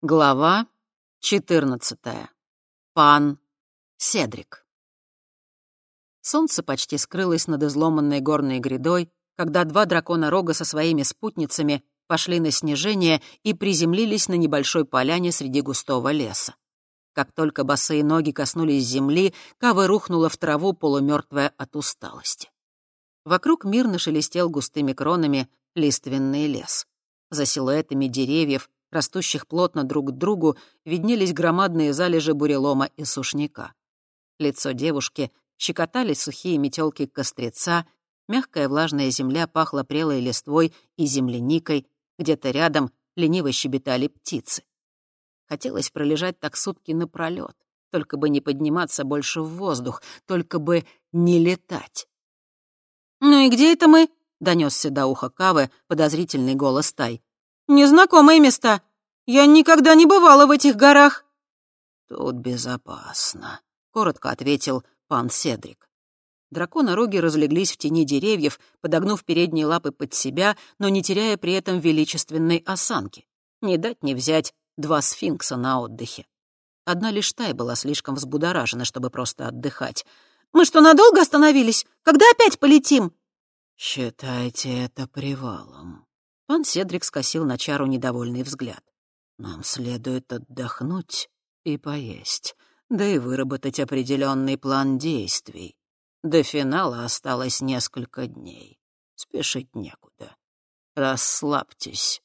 Глава 14. Пан Седрик. Солнце почти скрылось над изломанной горной грядой, когда два дракона Рога со своими спутницами пошли на снижение и приземлились на небольшой поляне среди густого леса. Как только босые ноги коснулись земли, Кава рухнула в траву, полумертвая от усталости. Вокруг мирно шелестел густыми кронами лиственный лес. За силуэтами деревьев, растущих плотно друг к другу, виднелись громадные залежи бурелома и сушняка. Лицо девушки щекотали сухие метелки костреца, мягкая влажная земля пахла прелой листвой и земляникой, где-то рядом лениво щебетали птицы. Хотелось пролежать так сутки напролёт, только бы не подниматься больше в воздух, только бы не летать. «Ну и где это мы?» — донесся до уха Кавы подозрительный голос Тай. «Незнакомые места. Я никогда не бывала в этих горах». «Тут безопасно», — коротко ответил пан Седрик. Драконороги разлеглись в тени деревьев, подогнув передние лапы под себя, но не теряя при этом величественной осанки. Не дать не взять два сфинкса на отдыхе. Одна лишь Тай была слишком взбудоражена, чтобы просто отдыхать. «Мы что, надолго остановились? Когда опять полетим?» «Считайте это привалом». Пан Седрик скосил на Чару недовольный взгляд. «Нам следует отдохнуть и поесть, да и выработать определенный план действий. До финала осталось несколько дней. Спешить некуда. Расслабьтесь».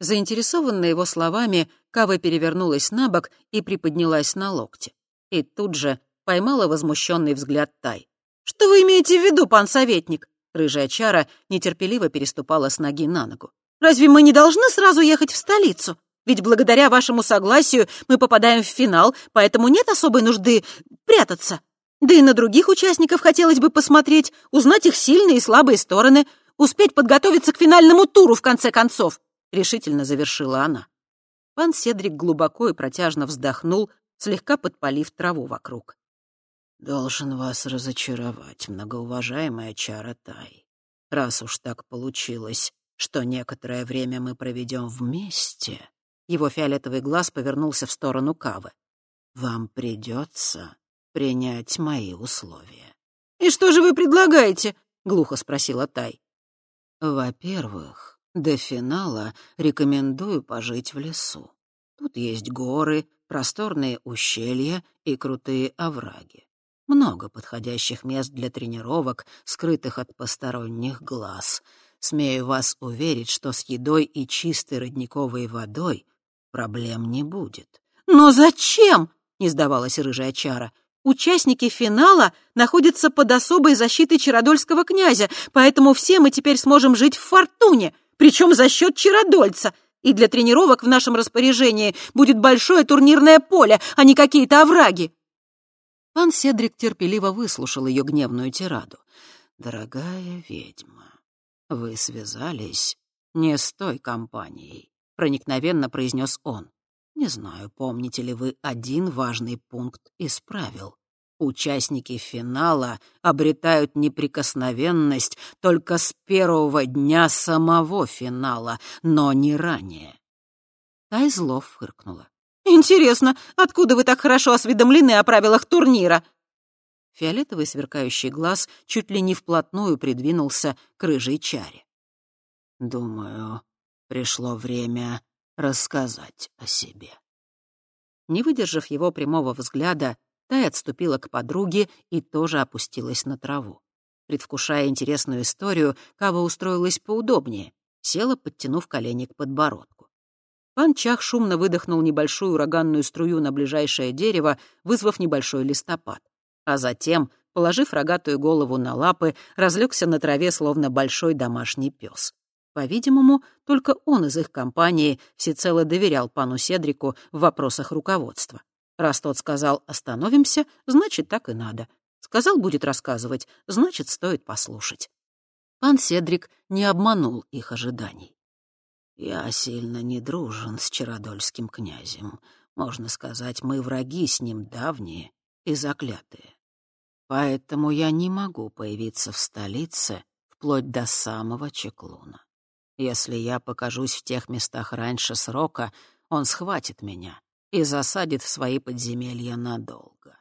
Заинтересованная его словами, Кава перевернулась на бок и приподнялась на локте. И тут же поймала возмущенный взгляд Тай. «Что вы имеете в виду, пан советник?» Рыжая чара нетерпеливо переступала с ноги на ногу. «Разве мы не должны сразу ехать в столицу? Ведь благодаря вашему согласию мы попадаем в финал, поэтому нет особой нужды прятаться. Да и на других участников хотелось бы посмотреть, узнать их сильные и слабые стороны, успеть подготовиться к финальному туру, в конце концов. — решительно завершила она. Пан Седрик глубоко и протяжно вздохнул, слегка подпалив траву вокруг. «Должен вас разочаровать, многоуважаемая Чара Тай. Раз уж так получилось, что некоторое время мы проведем вместе...» Его фиолетовый глаз повернулся в сторону Кавы. «Вам придется принять мои условия». «И что же вы предлагаете?» — глухо спросила Тай. «Во-первых, до финала рекомендую пожить в лесу. Тут есть горы, просторные ущелья и крутые овраги. Много подходящих мест для тренировок, скрытых от посторонних глаз. Смею вас уверить, что с едой и чистой родниковой водой проблем не будет. «Но зачем?» — не сдавалась рыжая чара. «Участники финала находятся под особой защитой Чародольского князя, поэтому все мы теперь сможем жить в фортуне причем за счет Чародольца. И для тренировок в нашем распоряжении будет большое турнирное поле, а не какие-то овраги. Пан Седрик терпеливо выслушал ее гневную тираду. «Дорогая ведьма, вы связались не с той компанией», — проникновенно произнес он. «Не знаю, помните ли вы один важный пункт из правил. Участники финала обретают неприкосновенность только с первого дня самого финала, но не ранее. Тайзлов фыркнула. «Интересно, откуда вы так хорошо осведомлены о правилах турнира?» Фиолетовый сверкающий глаз чуть ли не вплотную придвинулся к рыжей чаре. «Думаю, пришло время рассказать о себе». Не выдержав его прямого взгляда, Тай отступила к подруге и тоже опустилась на траву. Предвкушая интересную историю, Кава устроилась поудобнее, села, подтянув колени к подбородку. Пан Чах шумно выдохнул небольшую ураганную струю на ближайшее дерево, вызвав небольшой листопад. А затем, положив рогатую голову на лапы, разлегся на траве, словно большой домашний пес. По-видимому, только он из их компании всецело доверял пану Седрику в вопросах руководства. Раз тот сказал «остановимся», значит, так и надо. Сказал «будет рассказывать», значит, стоит послушать. Пан Седрик не обманул их ожиданий. «Я сильно не дружен с Чародольским князем. Можно сказать, мы враги с ним давние и заклятые. Поэтому я не могу появиться в столице вплоть до самого Чеклуна. Если я покажусь в тех местах раньше срока, он схватит меня и засадит в свои подземелья надолго.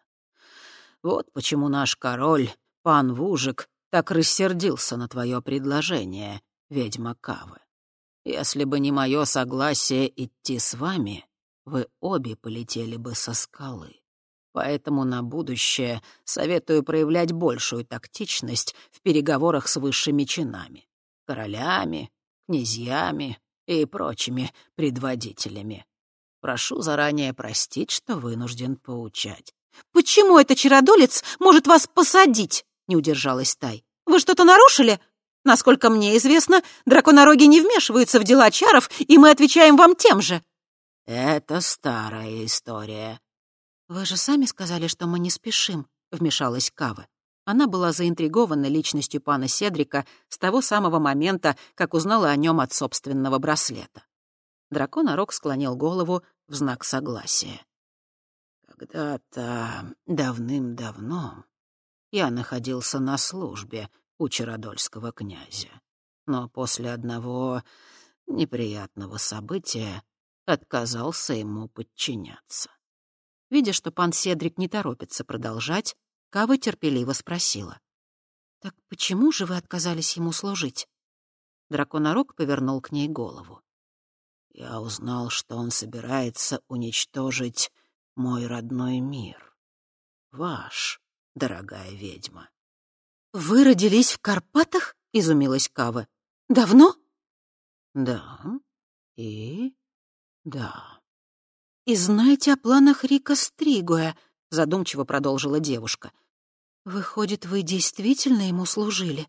Вот почему наш король, пан Вужик, так рассердился на твое предложение, ведьма Кавы. Если бы не мое согласие идти с вами, вы обе полетели бы со скалы. Поэтому на будущее советую проявлять большую тактичность в переговорах с высшими чинами, королями, князьями и прочими предводителями. Прошу заранее простить, что вынужден поучать. «Почему этот чародолец может вас посадить?» — не удержалась Тай. «Вы что-то нарушили? Насколько мне известно, драконороги не вмешиваются в дела чаров, и мы отвечаем вам тем же». «Это старая история». «Вы же сами сказали, что мы не спешим», — вмешалась Кава. Она была заинтригована личностью пана Седрика с того самого момента, как узнала о нем от собственного браслета. Драконорог склонил голову в знак согласия. «Когда-то давным-давно я находился на службе у Чародольского князя, но после одного неприятного события отказался ему подчиняться. Видя, что пан Седрик не торопится продолжать, Кава терпеливо спросила. «Так почему же вы отказались ему служить?» Драконорог повернул к ней голову. «Я узнал, что он собирается уничтожить мой родной мир. Ваш, дорогая ведьма». «Вы родились в Карпатах?» — изумилась Кава. «Давно?» «Да, и да». «И знаете о планах Рика Стригуя?» — задумчиво продолжила девушка. «Выходит, вы действительно ему служили?»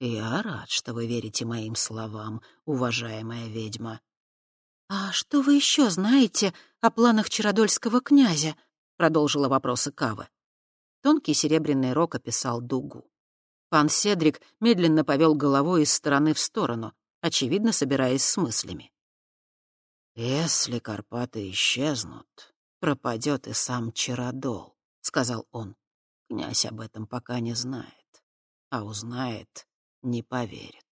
«Я рад, что вы верите моим словам, уважаемая ведьма». «А что вы еще знаете о планах Чародольского князя?» — продолжила вопросы Кава. Тонкий серебряный рог описал дугу. Пан Седрик медленно повел головой из стороны в сторону, очевидно, собираясь с мыслями. «Если Карпаты исчезнут, пропадет и сам Чародол», — сказал он. «Князь об этом пока не знает, а узнает — не поверит.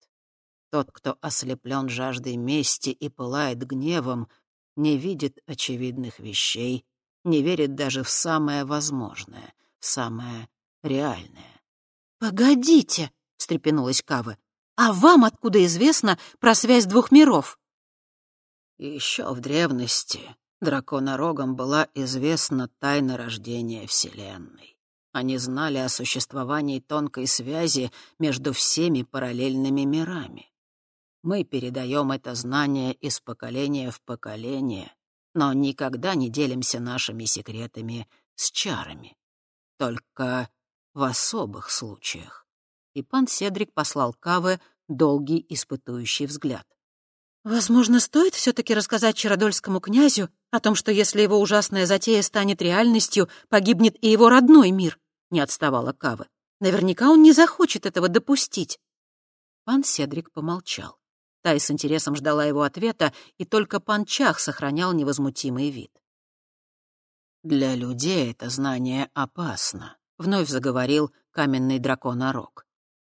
Тот, кто ослеплен жаждой мести и пылает гневом, не видит очевидных вещей, не верит даже в самое возможное, в самое реальное». «Погодите», — встрепенулась Кава, «а вам откуда известно про связь двух миров?» Еще в древности драконорогам была известна тайна рождения Вселенной. Они знали о существовании тонкой связи между всеми параллельными мирами. Мы передаем это знание из поколения в поколение, но никогда не делимся нашими секретами с чарами. Только в особых случаях. И пан Седрик послал Каве долгий испытующий взгляд. «Возможно, стоит все-таки рассказать Чародольскому князю о том, что если его ужасная затея станет реальностью, погибнет и его родной мир», — не отставала Кава. «Наверняка он не захочет этого допустить». Пан Седрик помолчал. Тай с интересом ждала его ответа, и только пан Чах сохранял невозмутимый вид. «Для людей это знание опасно», — вновь заговорил каменный дракон-орок.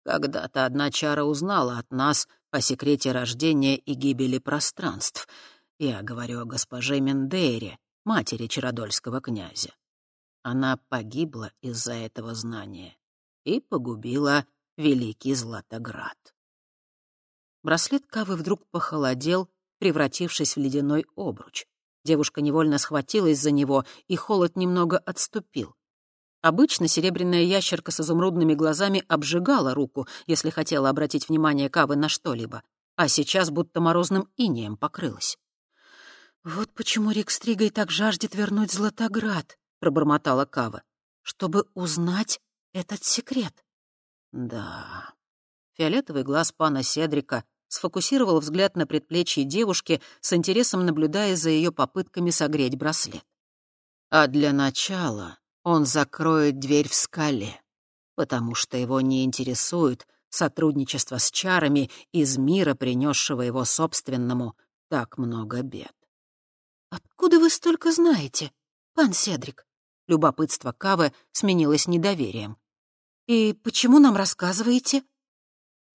«Когда-то одна чара узнала от нас о секрете рождения и гибели пространств. Я говорю о госпоже Мендейре, матери Чародольского князя. Она погибла из-за этого знания и погубила Великий Златоград. Браслет Кавы вдруг похолодел, превратившись в ледяной обруч. Девушка невольно схватилась за него, и холод немного отступил. Обычно серебряная ящерка с изумрудными глазами обжигала руку, если хотела обратить внимание Кавы на что-либо, а сейчас будто морозным инеем покрылась. «Вот почему Рик Стригой так жаждет вернуть Златоград», — пробормотала Кава, «чтобы узнать этот секрет». «Да». Фиолетовый глаз пана Седрика сфокусировал взгляд на предплечье девушки, с интересом наблюдая за ее попытками согреть браслет. «А для начала он закроет дверь в скале, потому что его не интересует сотрудничество с чарами из мира, принесшего его собственному так много бед. «Откуда вы столько знаете, пан Седрик?» Любопытство Кавы сменилось недоверием. «И почему нам рассказываете?»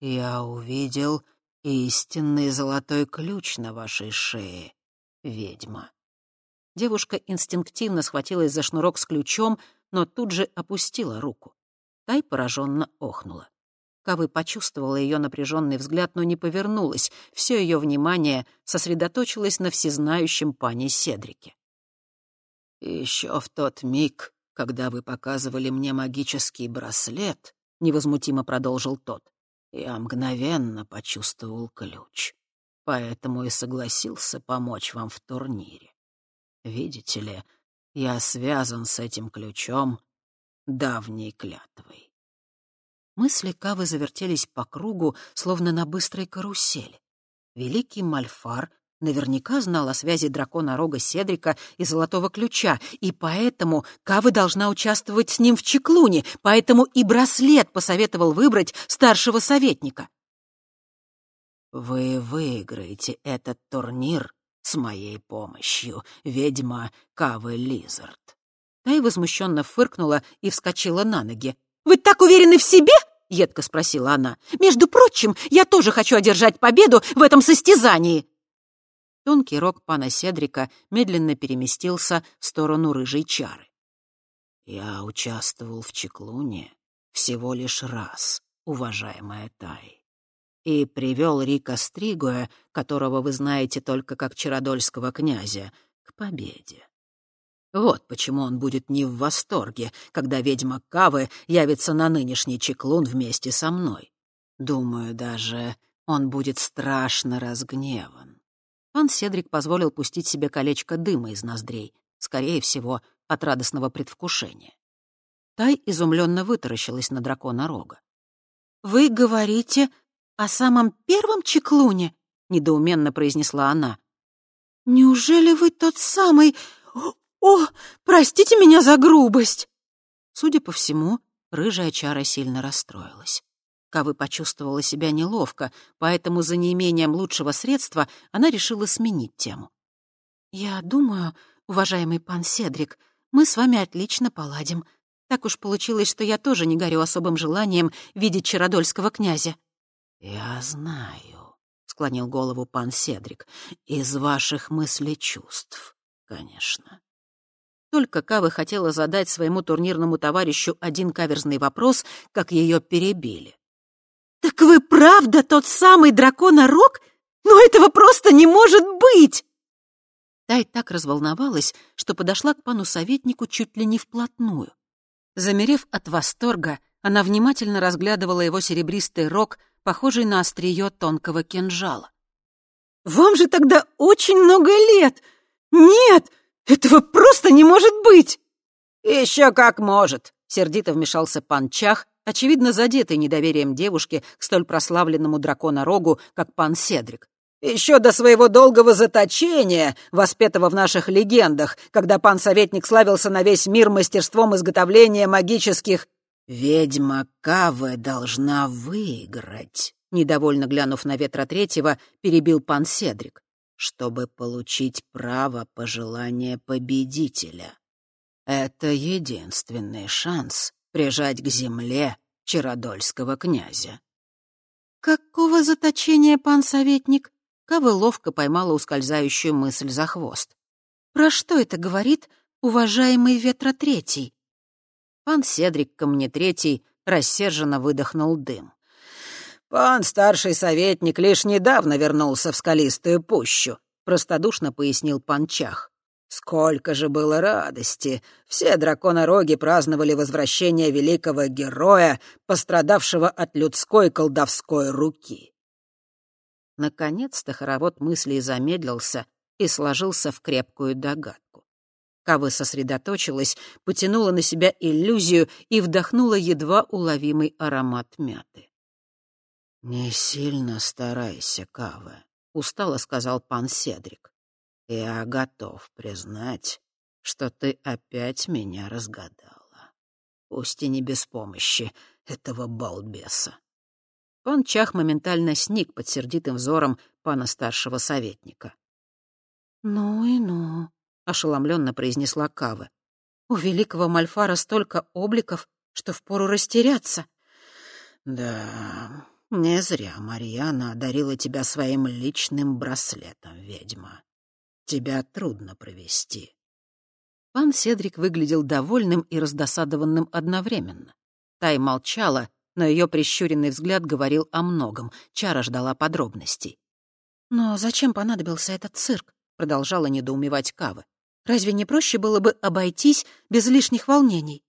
«Я увидел истинный золотой ключ на вашей шее ведьма». Девушка инстинктивно схватилась за шнурок с ключом, но тут же опустила руку. Тай пораженно охнула. Кавы почувствовала ее напряженный взгляд, но не повернулась. Все ее внимание сосредоточилось на всезнающем пане Седрике. «Еще в тот миг, когда вы показывали мне магический браслет», — невозмутимо продолжил тот, я мгновенно почувствовал ключ. Поэтому и согласился помочь вам в турнире. Видите ли, я связан с этим ключом давней клятвой. Мысли Кавы завертелись по кругу, словно на быстрой карусели. Великий Мальфар наверняка знал о связи дракона Рога Седрика и Золотого Ключа, и поэтому Кавы должна участвовать с ним в Чеклуне, поэтому и браслет посоветовал выбрать старшего советника. «Вы выиграете этот турнир с моей помощью, ведьма Кавы Лизард». Тай возмущенно фыркнула и вскочила на ноги. «Вы так уверены в себе?» — едко спросила она. «Между прочим, я тоже хочу одержать победу в этом состязании!» Тонкий рог пана Седрика медленно переместился в сторону рыжей чары. «Я участвовал в Чеклуне всего лишь раз, уважаемая Тай, и привел Рика Стригуя, которого вы знаете только как Чародольского князя, к победе. Вот почему он будет не в восторге, когда ведьма Кавы явится на нынешний чеклун вместе со мной. Думаю, даже он будет страшно разгневан. Пан Седрик позволил пустить себе колечко дыма из ноздрей, скорее всего, от радостного предвкушения. Тай изумленно вытаращилась на дракона рога. «Вы говорите о самом первом чеклуне?» — недоуменно произнесла она. «Неужели вы тот самый... «О, простите меня за грубость!» Судя по всему, рыжая чара сильно расстроилась. Кавы почувствовала себя неловко, поэтому за неимением лучшего средства она решила сменить тему. «Я думаю, уважаемый пан Седрик, мы с вами отлично поладим. Так уж получилось, что я тоже не горю особым желанием видеть Чародольского князя». «Я знаю», — склонил голову пан Седрик, — «из ваших мыслей чувств, конечно. Только Кава хотела задать своему турнирному товарищу один каверзный вопрос, как ее перебили. «Так вы правда тот самый драконорог? Но этого просто не может быть!» Тай так разволновалась, что подошла к пану-советнику чуть ли не вплотную. Замерев от восторга, она внимательно разглядывала его серебристый рог, похожий на острие тонкого кинжала. «Вам же тогда очень много лет! Нет, «Этого просто не может быть!» «Еще как может!» — сердито вмешался пан Чах, очевидно задетый недоверием девушки к столь прославленному драконорогу, как пан Седрик. Еще до своего долгого заточения, воспетого в наших легендах, когда пан-советник славился на весь мир мастерством изготовления магических... «Ведьма Каве должна выиграть», — недовольно глянув на ветра третьего, перебил пан Седрик чтобы получить право пожелания победителя. Это единственный шанс прижать к земле Чародольского князя. «Какого заточения, пан советник?» Кавы ловко поймала ускользающую мысль за хвост. «Про что это говорит уважаемый Ветра Третий?» Пан Седрик Камне Третий рассерженно выдохнул дым. «Пан старший советник лишь недавно вернулся в скалистую пущу», — простодушно пояснил пан Чах. «Сколько же было радости! Все драконороги праздновали возвращение великого героя, пострадавшего от людской колдовской руки». Наконец-то хоровод мыслей замедлился и сложился в крепкую догадку. Кава сосредоточилась, потянула на себя иллюзию и вдохнула едва уловимый аромат мяты. «Не сильно старайся, Кава», — устало сказал пан Седрик. «Я готов признать, что ты опять меня разгадала. Пусть и не без помощи этого балбеса». Пан Чах моментально сник под сердитым взором пана старшего советника. «Ну и ну», — ошеломленно произнесла Кава. «У великого Мальфара столько обликов, что впору растеряться». «Да, «Не зря Марьяна одарила тебя своим личным браслетом, ведьма. тебя трудно провести». Пан Седрик выглядел довольным и раздосадованным одновременно. Тай молчала, но ее прищуренный взгляд говорил о многом. Чара ждала подробностей. «Но зачем понадобился этот цирк?» — продолжала недоумевать Кава. «Разве не проще было бы обойтись без лишних волнений?»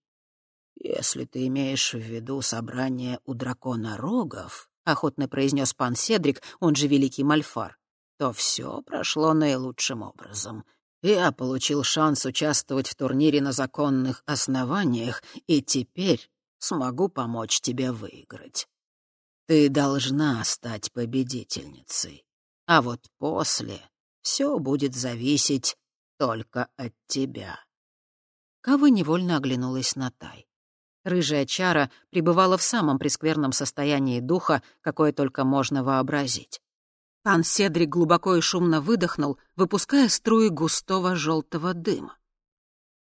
«Если ты имеешь в виду собрание у дракона рогов», — охотно произнес пан Седрик, он же Великий Мальфар, то все прошло наилучшим образом. Я получил шанс участвовать в турнире на законных основаниях, и теперь смогу помочь тебе выиграть. Ты должна стать победительницей. А вот после все будет зависеть только от тебя. Кава невольно оглянулась на Тай. Рыжая чара пребывала в самом прескверном состоянии духа, какое только можно вообразить. Пан Седрик глубоко и шумно выдохнул, выпуская струи густого желтого дыма.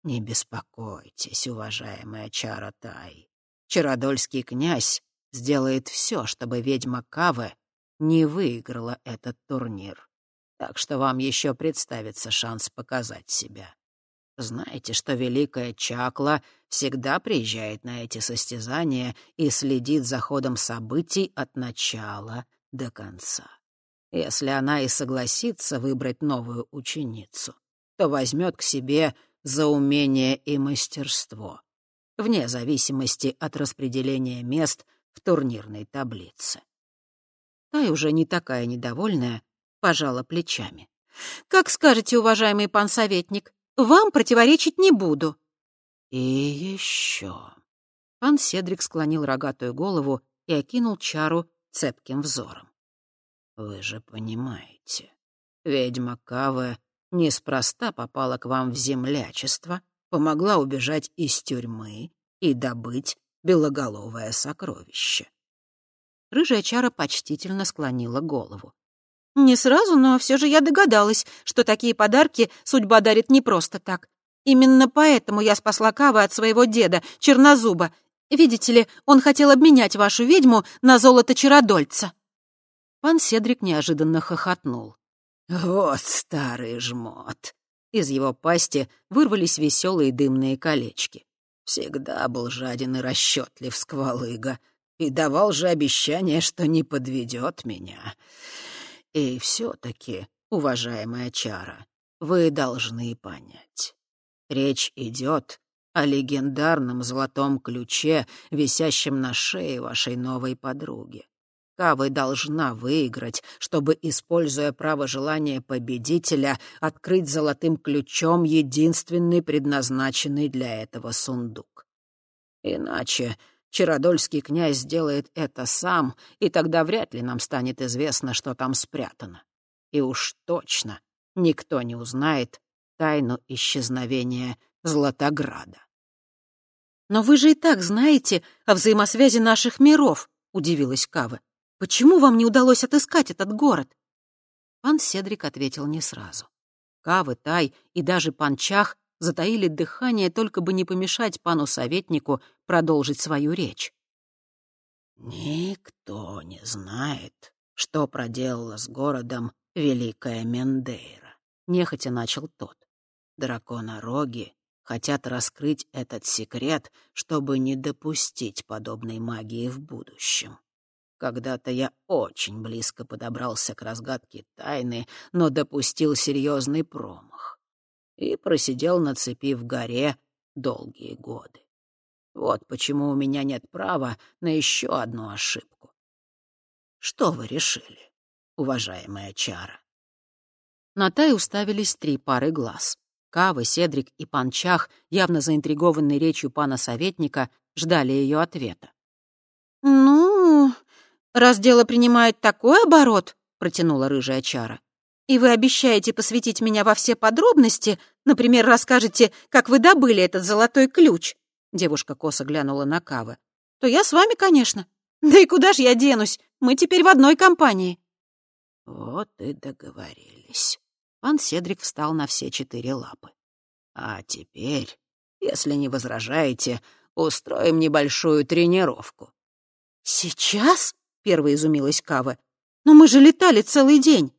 «Не беспокойтесь, уважаемая чара Тай. Чародольский князь сделает все, чтобы ведьма Каве не выиграла этот турнир. Так что вам еще представится шанс показать себя. Знаете, что Великая Чакла всегда приезжает на эти состязания и следит за ходом событий от начала до конца. Если она и согласится выбрать новую ученицу, то возьмет к себе за умение и мастерство, вне зависимости от распределения мест в турнирной таблице. Тай уже не такая недовольная, пожала плечами. «Как скажете, уважаемый пан советник, вам противоречить не буду». «И еще...» Пан Седрик склонил рогатую голову и окинул чару цепким взором. Вы же понимаете, ведьма Каве неспроста попала к вам в землячество, помогла убежать из тюрьмы и добыть белоголовое сокровище. Рыжая чара почтительно склонила голову. «Не сразу, но все же я догадалась, что такие подарки судьба дарит не просто так. Именно поэтому я спасла Кавы от своего деда, Чернозуба. Видите ли, он хотел обменять вашу ведьму на золото Чародольца». Пан Седрик неожиданно хохотнул. «Вот старый жмот!» Из его пасти вырвались веселые дымные колечки. Всегда был жаден и расчетлив сквалыга, и давал же обещание, что не подведет меня. И все-таки, уважаемая Чара, вы должны понять. Речь идет о легендарном золотом ключе, висящем на шее вашей новой подруги. Кавы должна выиграть, чтобы, используя право желания победителя, открыть золотым ключом единственный предназначенный для этого сундук. Иначе Чародольский князь сделает это сам, и тогда вряд ли нам станет известно, что там спрятано. И уж точно никто не узнает тайну исчезновения Златограда. «Но вы же и так знаете о взаимосвязи наших миров», — удивилась Кава. Почему вам не удалось отыскать этот город?» Пан Седрик ответил не сразу. Кавы, Тай и даже пан Чах затаили дыхание, только бы не помешать пану-советнику продолжить свою речь. «Никто не знает, что проделала с городом Великая Мендейра», — нехотя начал тот. «Драконороги хотят раскрыть этот секрет, чтобы не допустить подобной магии в будущем. Когда-то я очень близко подобрался к разгадке тайны, но допустил серьезный промах. И просидел на цепи в горе долгие годы. Вот почему у меня нет права на еще одну ошибку. Что вы решили, уважаемая Чара? На Тай уставились три пары глаз. Кавы, Седрик и Панчах, явно заинтригованные речью пана-советника, ждали ее ответа. «Ну, «Раз дело принимает такой оборот», — протянула рыжая чара, «и вы обещаете посвятить меня во все подробности, например, расскажете, как вы добыли этот золотой ключ», — девушка косо глянула на Кавы, «то я с вами, конечно. Да и куда ж я денусь? Мы теперь в одной компании». «Вот и договорились». Пан Седрик встал на все четыре лапы. «А теперь, если не возражаете, устроим небольшую тренировку». «Сейчас?» — первой изумилась Кава. «Но мы же летали целый день.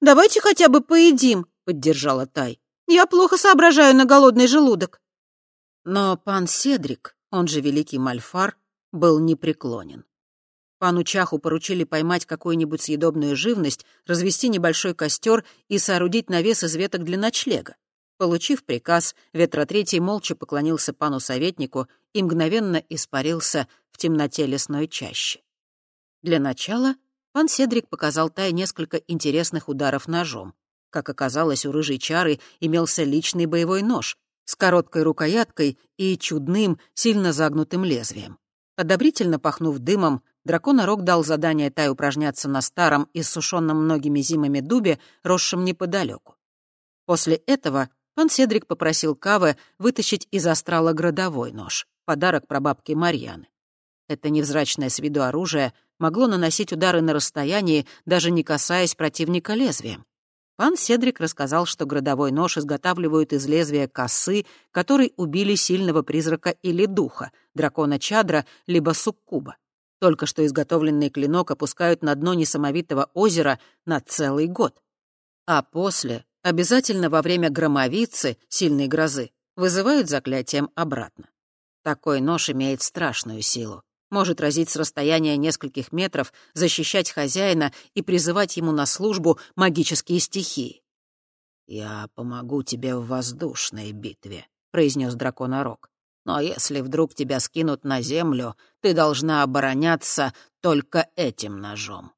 Давайте хотя бы поедим», — поддержала Тай. «Я плохо соображаю на голодный желудок». Но пан Седрик, он же Великий Мальфар, был непреклонен. Пану Чаху поручили поймать какую-нибудь съедобную живность, развести небольшой костер и соорудить навес из веток для ночлега. Получив приказ, Ветротретий молча поклонился пану-советнику и мгновенно испарился в темноте лесной чащи. Для начала пан Седрик показал Тай несколько интересных ударов ножом. Как оказалось, у рыжей чары имелся личный боевой нож с короткой рукояткой и чудным, сильно загнутым лезвием. Одобрительно пахнув дымом, драконорог дал задание Тай упражняться на старом, иссушенном многими зимами дубе, росшем неподалеку. После этого пан Седрик попросил Кавы вытащить из астрала градовой нож, подарок прабабке Марьяны. Это невзрачное с виду оружие могло наносить удары на расстоянии, даже не касаясь противника лезвием. Пан Седрик рассказал, что градовой нож изготавливают из лезвия косы, которой убили сильного призрака или духа, дракона Чадра, либо суккуба. Только что изготовленный клинок опускают на дно несамовитого озера на целый год. А после, обязательно во время громовицы, сильной грозы, вызывают заклятием обратно. Такой нож имеет страшную силу может разить с расстояния нескольких метров, защищать хозяина и призывать ему на службу магические стихии. «Я помогу тебе в воздушной битве», — произнес драконорог. «Но если вдруг тебя скинут на землю, ты должна обороняться только этим ножом».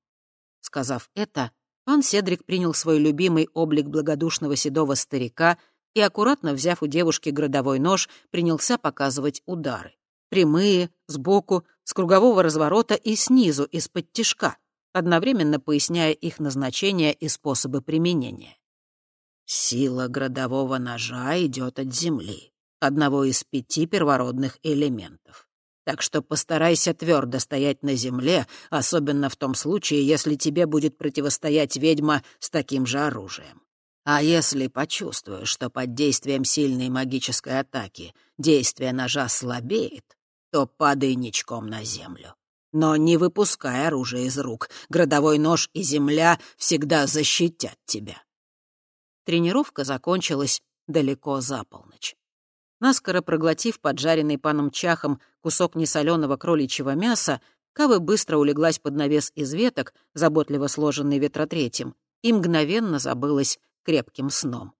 Сказав это, пан Седрик принял свой любимый облик благодушного седого старика и, аккуратно взяв у девушки градовой нож, принялся показывать удары прямые, сбоку, с кругового разворота и снизу, из-под тишка, одновременно поясняя их назначение и способы применения. Сила градового ножа идет от земли, одного из пяти первородных элементов. Так что постарайся твердо стоять на земле, особенно в том случае, если тебе будет противостоять ведьма с таким же оружием. А если почувствуешь, что под действием сильной магической атаки действие ножа слабеет, то падай ничком на землю. Но не выпускай оружие из рук. Градовой нож и земля всегда защитят тебя. Тренировка закончилась далеко за полночь. Наскоро проглотив поджаренный паном чахом кусок несоленого кроличьего мяса, Кава быстро улеглась под навес из веток, заботливо сложенный ветротретьем, и мгновенно забылась крепким сном.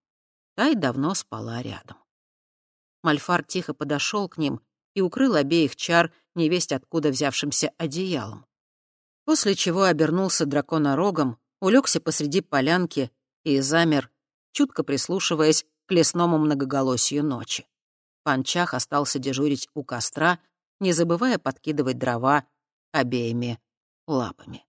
Тай давно спала рядом. Мальфар тихо подошел к ним и укрыл обеих чар невесть откуда взявшимся одеялом. После чего обернулся драконорогом, улегся посреди полянки и замер, чутко прислушиваясь к лесному многоголосию ночи. Панчах остался дежурить у костра, не забывая подкидывать дрова обеими лапами.